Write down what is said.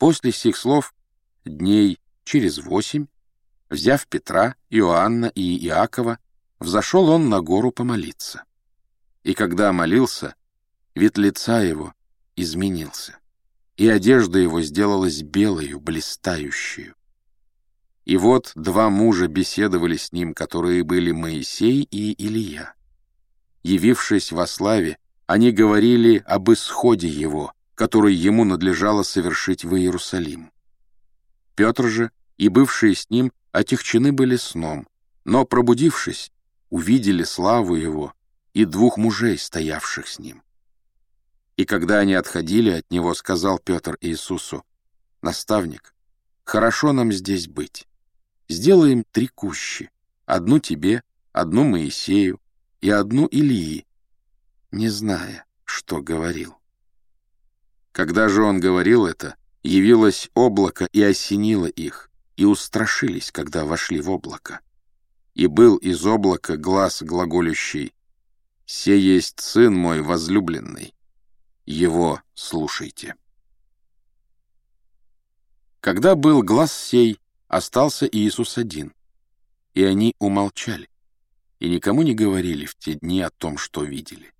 После сих слов дней через восемь, взяв Петра, Иоанна и Иакова, взошел он на гору помолиться. И когда молился, вид лица его изменился, и одежда его сделалась белою, блистающую. И вот два мужа беседовали с ним, которые были Моисей и Илия. Явившись во славе, они говорили об исходе его, который ему надлежало совершить в Иерусалим. Петр же и бывшие с ним отягчены были сном, но, пробудившись, увидели славу его и двух мужей, стоявших с ним. И когда они отходили от него, сказал Петр Иисусу, «Наставник, хорошо нам здесь быть. Сделаем три кущи, одну тебе, одну Моисею и одну Илии, не зная, что говорил». Когда же он говорил это, явилось облако и осенило их, и устрашились, когда вошли в облако. И был из облака глаз глаголющий «Се есть сын мой возлюбленный, его слушайте». Когда был глаз сей, остался Иисус один, и они умолчали, и никому не говорили в те дни о том, что видели.